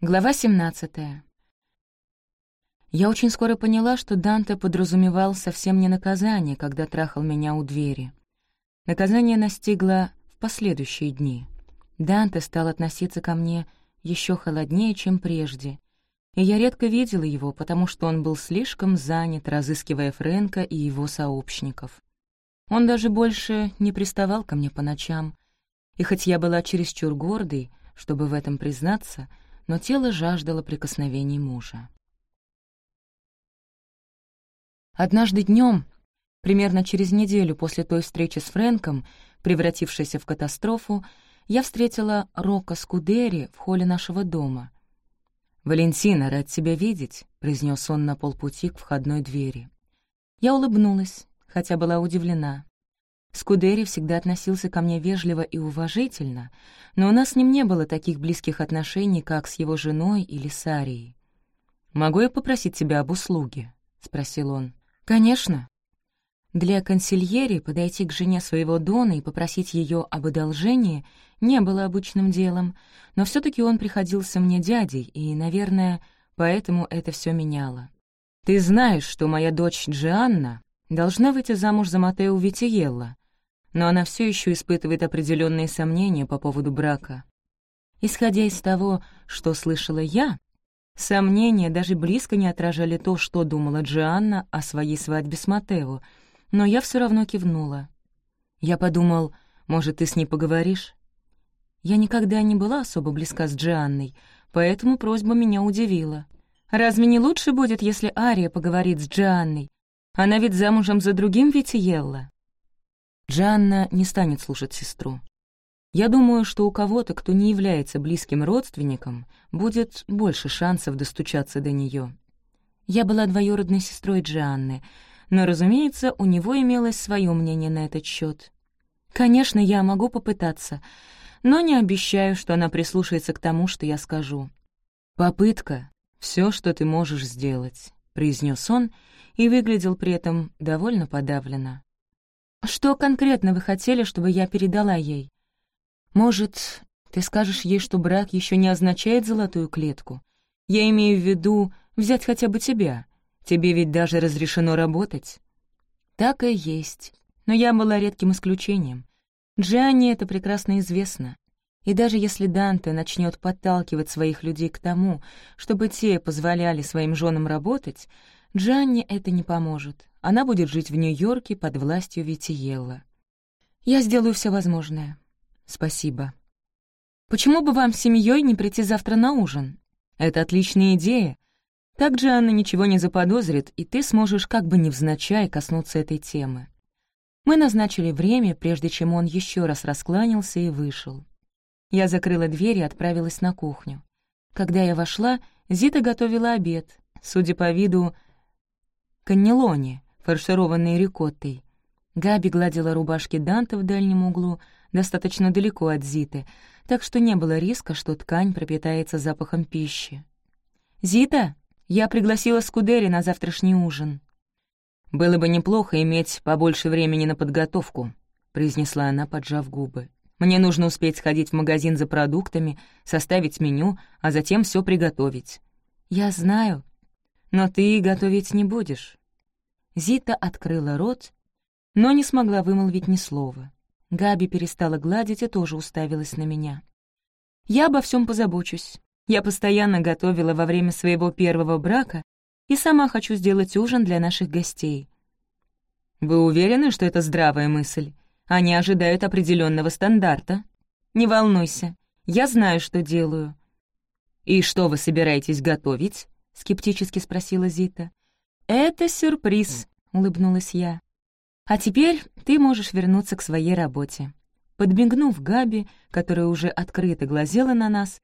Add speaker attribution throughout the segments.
Speaker 1: Глава 17. Я очень скоро поняла, что Данте подразумевал совсем не наказание, когда трахал меня у двери. Наказание настигло в последующие дни. Данте стал относиться ко мне еще холоднее, чем прежде, и я редко видела его, потому что он был слишком занят, разыскивая Фрэнка и его сообщников. Он даже больше не приставал ко мне по ночам, и хоть я была чересчур гордой, чтобы в этом признаться, — но тело жаждало прикосновений мужа. Однажды днем, примерно через неделю после той встречи с Фрэнком, превратившейся в катастрофу, я встретила Рока Скудери в холле нашего дома. «Валентина, рад тебя видеть», — произнес он на полпути к входной двери. Я улыбнулась, хотя была удивлена. Скудери всегда относился ко мне вежливо и уважительно, но у нас с ним не было таких близких отношений, как с его женой или Сарией. «Могу я попросить тебя об услуге?» — спросил он. «Конечно». Для консильери подойти к жене своего Дона и попросить ее об одолжении не было обычным делом, но все таки он приходился мне дядей, и, наверное, поэтому это все меняло. «Ты знаешь, что моя дочь Джианна должна выйти замуж за Матео Витиелла, но она все еще испытывает определенные сомнения по поводу брака. Исходя из того, что слышала я, сомнения даже близко не отражали то, что думала Джианна о своей свадьбе с Матео, но я все равно кивнула. Я подумал, может, ты с ней поговоришь? Я никогда не была особо близка с Джианной, поэтому просьба меня удивила. Разве не лучше будет, если Ария поговорит с Джианной? Она ведь замужем за другим Витиелло. Джанна не станет слушать сестру. Я думаю, что у кого-то, кто не является близким родственником, будет больше шансов достучаться до нее. Я была двоюродной сестрой Джанны, но, разумеется, у него имелось свое мнение на этот счет. Конечно, я могу попытаться, но не обещаю, что она прислушается к тому, что я скажу. «Попытка — все, что ты можешь сделать», — произнес он и выглядел при этом довольно подавленно. Что конкретно вы хотели, чтобы я передала ей? Может, ты скажешь ей, что брак еще не означает золотую клетку? Я имею в виду взять хотя бы тебя. Тебе ведь даже разрешено работать. Так и есть. Но я была редким исключением. Джианне это прекрасно известно. И даже если Данте начнет подталкивать своих людей к тому, чтобы те позволяли своим женам работать, Джанне это не поможет. Она будет жить в Нью-Йорке под властью Витиелла. Я сделаю все возможное. Спасибо. Почему бы вам с семьей не прийти завтра на ужин? Это отличная идея. Так Джанна ничего не заподозрит, и ты сможешь как бы невзначай коснуться этой темы. Мы назначили время, прежде чем он еще раз раскланялся и вышел. Я закрыла дверь и отправилась на кухню. Когда я вошла, Зита готовила обед, судя по виду, каннелоне, фаршированные рикоттой. Габи гладила рубашки Данта в дальнем углу, достаточно далеко от Зиты, так что не было риска, что ткань пропитается запахом пищи. «Зита, я пригласила Скудери на завтрашний ужин». «Было бы неплохо иметь побольше времени на подготовку», — произнесла она, поджав губы. «Мне нужно успеть сходить в магазин за продуктами, составить меню, а затем все приготовить». «Я знаю, но ты готовить не будешь. Зита открыла рот, но не смогла вымолвить ни слова. Габи перестала гладить и тоже уставилась на меня. «Я обо всем позабочусь. Я постоянно готовила во время своего первого брака и сама хочу сделать ужин для наших гостей». «Вы уверены, что это здравая мысль? Они ожидают определенного стандарта. Не волнуйся, я знаю, что делаю». «И что вы собираетесь готовить?» — скептически спросила Зита. «Это сюрприз», — улыбнулась я. «А теперь ты можешь вернуться к своей работе». Подмигнув Габи, которая уже открыто глазела на нас,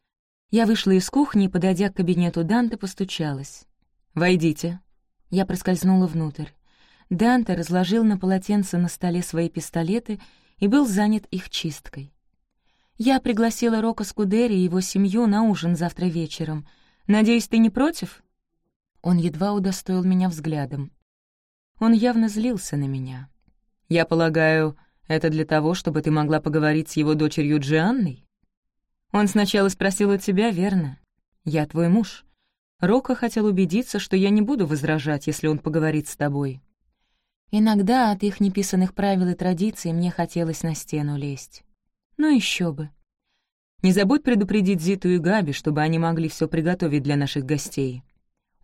Speaker 1: я вышла из кухни и, подойдя к кабинету Данте, постучалась. «Войдите». Я проскользнула внутрь. Данте разложил на полотенце на столе свои пистолеты и был занят их чисткой. «Я пригласила Рока Скудери и его семью на ужин завтра вечером. Надеюсь, ты не против?» Он едва удостоил меня взглядом. Он явно злился на меня. «Я полагаю, это для того, чтобы ты могла поговорить с его дочерью Джианной?» «Он сначала спросил у тебя, верно?» «Я твой муж. Рока хотел убедиться, что я не буду возражать, если он поговорит с тобой». Иногда от их неписанных правил и традиций мне хотелось на стену лезть. Ну еще бы. Не забудь предупредить Зиту и Габи, чтобы они могли все приготовить для наших гостей».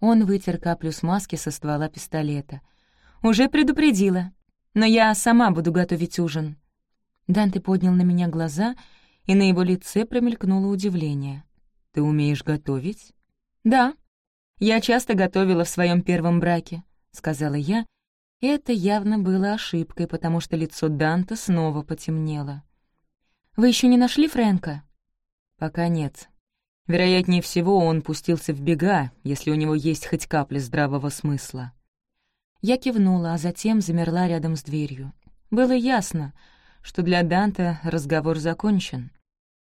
Speaker 1: Он вытер каплю смазки со ствола пистолета. «Уже предупредила. Но я сама буду готовить ужин». Данте поднял на меня глаза, и на его лице промелькнуло удивление. «Ты умеешь готовить?» «Да. Я часто готовила в своем первом браке», — сказала я. И это явно было ошибкой, потому что лицо Данта снова потемнело. «Вы еще не нашли Фрэнка?» «Пока нет. Вероятнее всего, он пустился в бега, если у него есть хоть капля здравого смысла». Я кивнула, а затем замерла рядом с дверью. Было ясно, что для Данта разговор закончен.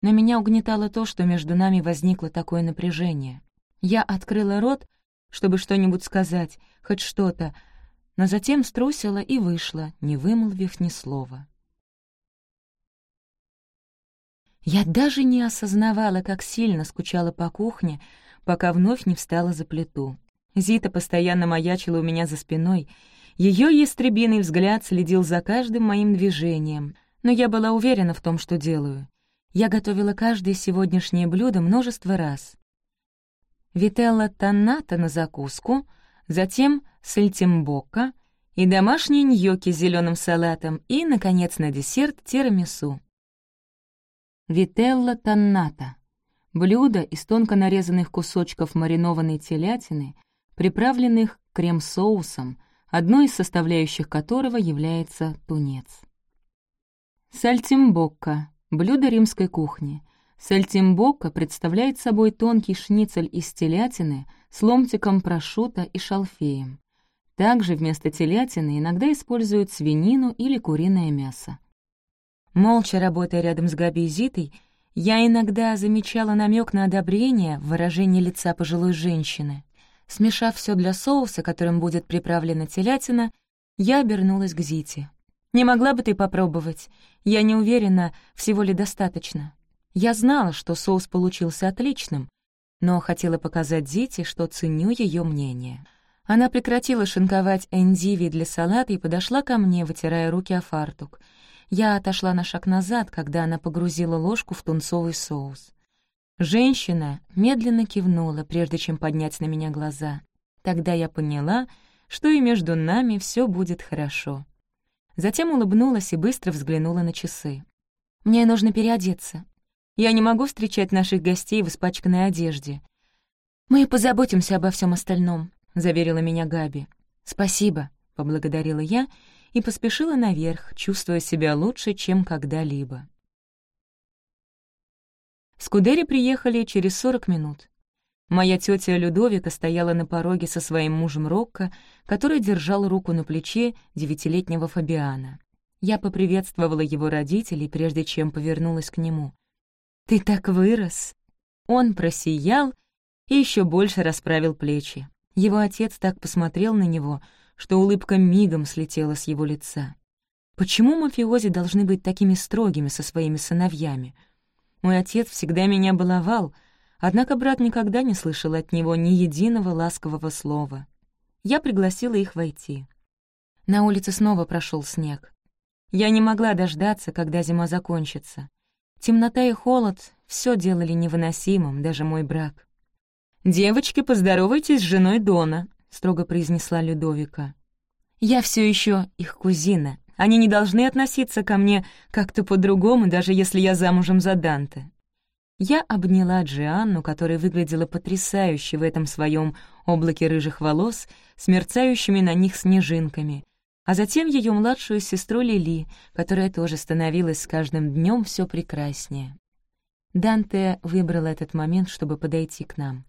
Speaker 1: Но меня угнетало то, что между нами возникло такое напряжение. Я открыла рот, чтобы что-нибудь сказать, хоть что-то, но затем струсила и вышла, не вымолвив ни слова. Я даже не осознавала, как сильно скучала по кухне, пока вновь не встала за плиту. Зита постоянно маячила у меня за спиной. Ее ястребиный взгляд следил за каждым моим движением, но я была уверена в том, что делаю. Я готовила каждое сегодняшнее блюдо множество раз. Вителла тонната на закуску, затем сальтимбокка и домашние ньоки с зеленым салатом и, наконец, на десерт тирамису. Вителла тонната — блюдо из тонко нарезанных кусочков маринованной телятины, приправленных крем-соусом, одной из составляющих которого является тунец. Сальтимбокка — блюдо римской кухни. Сальтимбокка представляет собой тонкий шницель из телятины с ломтиком прошута и шалфеем. Также вместо телятины иногда используют свинину или куриное мясо. Молча работая рядом с Габи и Зитой, я иногда замечала намек на одобрение в выражении лица пожилой женщины. Смешав все для соуса, которым будет приправлена телятина, я обернулась к Зите. «Не могла бы ты попробовать? Я не уверена, всего ли достаточно». Я знала, что соус получился отличным, но хотела показать Зите, что ценю ее мнение. Она прекратила шинковать эндиви для салата и подошла ко мне, вытирая руки о фартук — я отошла на шаг назад, когда она погрузила ложку в тунцовый соус. Женщина медленно кивнула, прежде чем поднять на меня глаза. Тогда я поняла, что и между нами все будет хорошо. Затем улыбнулась и быстро взглянула на часы. «Мне нужно переодеться. Я не могу встречать наших гостей в испачканной одежде. Мы позаботимся обо всем остальном», — заверила меня Габи. «Спасибо», — поблагодарила я и поспешила наверх, чувствуя себя лучше, чем когда-либо. Скудери приехали через сорок минут. Моя тетя Людовика стояла на пороге со своим мужем Рокко, который держал руку на плече девятилетнего Фабиана. Я поприветствовала его родителей, прежде чем повернулась к нему. «Ты так вырос!» Он просиял и еще больше расправил плечи. Его отец так посмотрел на него, что улыбка мигом слетела с его лица. Почему мафиози должны быть такими строгими со своими сыновьями? Мой отец всегда меня баловал, однако брат никогда не слышал от него ни единого ласкового слова. Я пригласила их войти. На улице снова прошел снег. Я не могла дождаться, когда зима закончится. Темнота и холод все делали невыносимым, даже мой брак. «Девочки, поздоровайтесь с женой Дона», строго произнесла Людовика. «Я все еще их кузина. Они не должны относиться ко мне как-то по-другому, даже если я замужем за Данте». Я обняла Джианну, которая выглядела потрясающе в этом своем облаке рыжих волос с мерцающими на них снежинками, а затем ее младшую сестру Лили, которая тоже становилась с каждым днем все прекраснее. Данте выбрал этот момент, чтобы подойти к нам.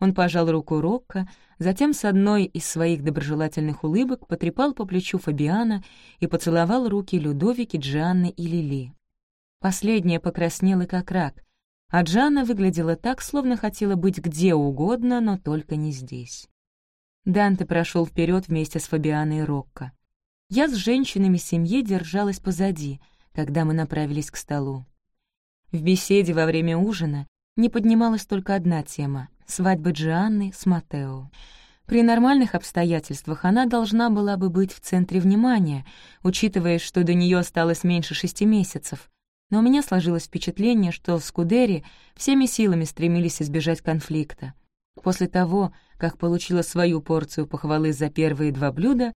Speaker 1: Он пожал руку Рокко, затем с одной из своих доброжелательных улыбок потрепал по плечу Фабиана и поцеловал руки Людовики, Джанны и Лили. Последняя покраснела как рак, а Джанна выглядела так, словно хотела быть где угодно, но только не здесь. Данте прошел вперед вместе с Фабианой и Рокко. Я с женщинами семьи держалась позади, когда мы направились к столу. В беседе во время ужина не поднималась только одна тема — свадьба Джианны с Матео. При нормальных обстоятельствах она должна была бы быть в центре внимания, учитывая, что до нее осталось меньше шести месяцев. Но у меня сложилось впечатление, что Скудери всеми силами стремились избежать конфликта. После того, как получила свою порцию похвалы за первые два блюда,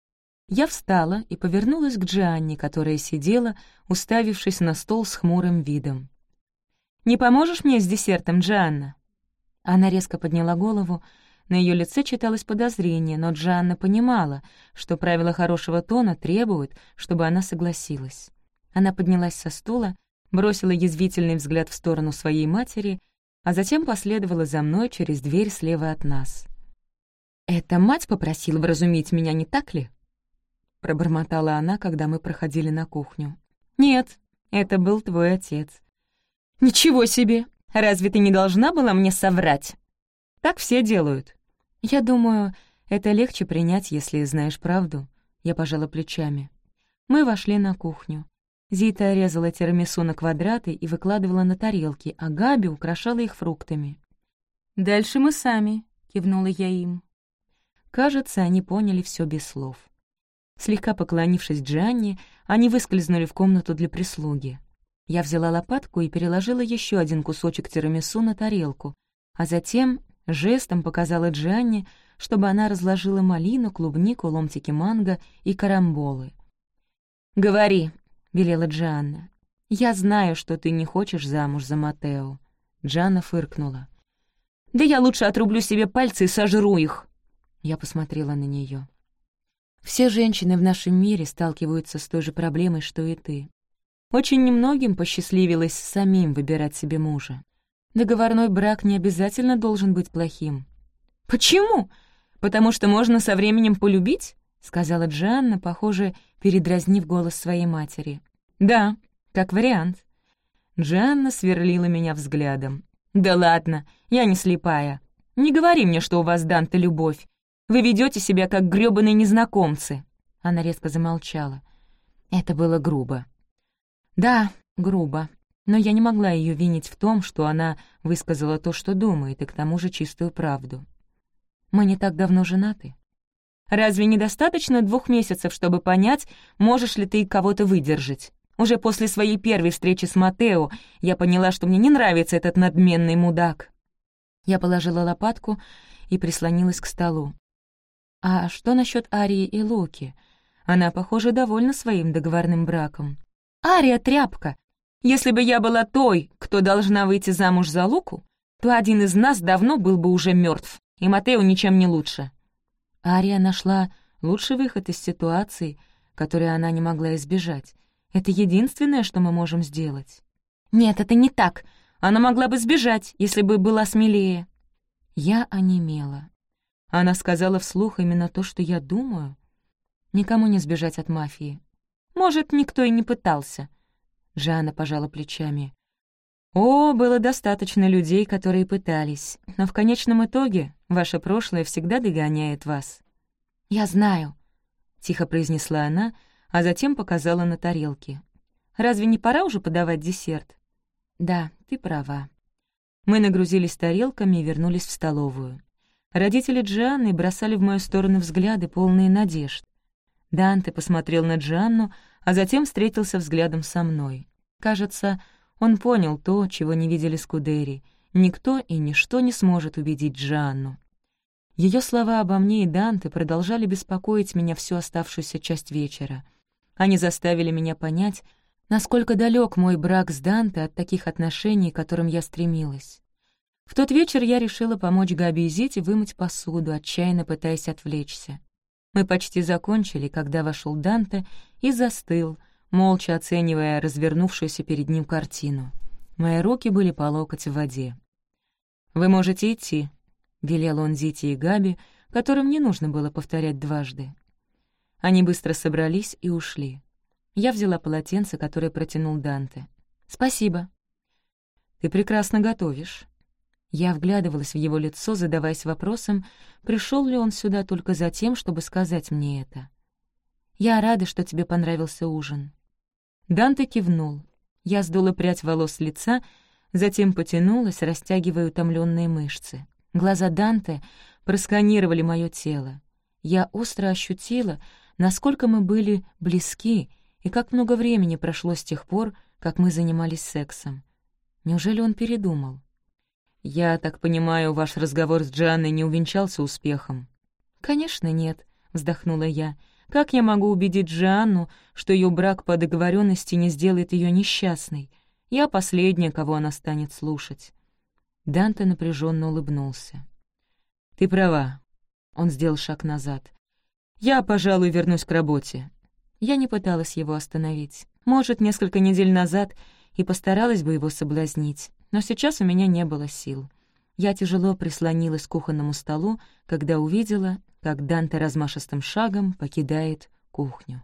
Speaker 1: я встала и повернулась к Джианне, которая сидела, уставившись на стол с хмурым видом. «Не поможешь мне с десертом, Джианна?» Она резко подняла голову, на ее лице читалось подозрение, но Джанна понимала, что правила хорошего тона требуют, чтобы она согласилась. Она поднялась со стула, бросила язвительный взгляд в сторону своей матери, а затем последовала за мной через дверь слева от нас. «Это мать попросила вразумить меня, не так ли?» Пробормотала она, когда мы проходили на кухню. «Нет, это был твой отец». «Ничего себе! Разве ты не должна была мне соврать?» «Так все делают. «Я думаю, это легче принять, если знаешь правду». Я пожала плечами. Мы вошли на кухню. Зита резала тирамису на квадраты и выкладывала на тарелки, а Габи украшала их фруктами. «Дальше мы сами», — кивнула я им. Кажется, они поняли все без слов. Слегка поклонившись Джанни, они выскользнули в комнату для прислуги. Я взяла лопатку и переложила еще один кусочек тирамису на тарелку, а затем Жестом показала Джанни, чтобы она разложила малину, клубнику, ломтики манго и карамболы. «Говори», — велела Джанна. «Я знаю, что ты не хочешь замуж за Матео». Джанна фыркнула. «Да я лучше отрублю себе пальцы и сожру их!» Я посмотрела на нее. «Все женщины в нашем мире сталкиваются с той же проблемой, что и ты. Очень немногим посчастливилось самим выбирать себе мужа. Договорной брак не обязательно должен быть плохим. «Почему? Потому что можно со временем полюбить?» — сказала Джанна, похоже, передразнив голос своей матери. «Да, как вариант». Джанна сверлила меня взглядом. «Да ладно, я не слепая. Не говори мне, что у вас Данте любовь. Вы ведете себя как грёбаные незнакомцы». Она резко замолчала. Это было грубо. «Да, грубо но я не могла ее винить в том, что она высказала то, что думает, и к тому же чистую правду. Мы не так давно женаты. Разве недостаточно двух месяцев, чтобы понять, можешь ли ты кого-то выдержать? Уже после своей первой встречи с Матео я поняла, что мне не нравится этот надменный мудак. Я положила лопатку и прислонилась к столу. А что насчет Арии и Луки? Она, похоже, довольна своим договорным браком. «Ария — тряпка, если бы я была той, кто должна выйти замуж за Луку, то один из нас давно был бы уже мертв, и Матео ничем не лучше». Ария нашла лучший выход из ситуации, которую она не могла избежать. Это единственное, что мы можем сделать. «Нет, это не так. Она могла бы сбежать, если бы была смелее». Я онемела. Она сказала вслух именно то, что я думаю. Никому не сбежать от мафии. Может, никто и не пытался — Жанна пожала плечами. «О, было достаточно людей, которые пытались, но в конечном итоге ваше прошлое всегда догоняет вас». «Я знаю», — тихо произнесла она, а затем показала на тарелки. «Разве не пора уже подавать десерт?» «Да, ты права». Мы нагрузились тарелками и вернулись в столовую. Родители Джианны бросали в мою сторону взгляды, полные надежд. Данте посмотрел на Джанну, а затем встретился взглядом со мной. Кажется, он понял то, чего не видели Скудери. Никто и ничто не сможет убедить Джанну. Ее слова обо мне и Данте продолжали беспокоить меня всю оставшуюся часть вечера. Они заставили меня понять, насколько далек мой брак с Данте от таких отношений, к которым я стремилась. В тот вечер я решила помочь Габи и Зите вымыть посуду, отчаянно пытаясь отвлечься. Мы почти закончили, когда вошел Данте и застыл, молча оценивая развернувшуюся перед ним картину. Мои руки были по локоть в воде. «Вы можете идти», — велел он Зите и Габи, которым не нужно было повторять дважды. Они быстро собрались и ушли. Я взяла полотенце, которое протянул Данте. «Спасибо». «Ты прекрасно готовишь». Я вглядывалась в его лицо, задаваясь вопросом, пришел ли он сюда только за тем, чтобы сказать мне это. «Я рада, что тебе понравился ужин». Данте кивнул. Я сдула прядь волос с лица, Затем потянулась, растягивая утомленные мышцы. Глаза Данте просканировали мое тело. Я остро ощутила, насколько мы были близки и как много времени прошло с тех пор, как мы занимались сексом. Неужели он передумал? «Я так понимаю, ваш разговор с Джанной не увенчался успехом?» «Конечно, нет», — вздохнула я. «Как я могу убедить Джанну, что ее брак по договоренности не сделает ее несчастной? Я последняя, кого она станет слушать». Данте напряженно улыбнулся. «Ты права». Он сделал шаг назад. «Я, пожалуй, вернусь к работе». Я не пыталась его остановить. Может, несколько недель назад и постаралась бы его соблазнить, но сейчас у меня не было сил. Я тяжело прислонилась к кухонному столу, когда увидела, как Данте размашистым шагом покидает кухню.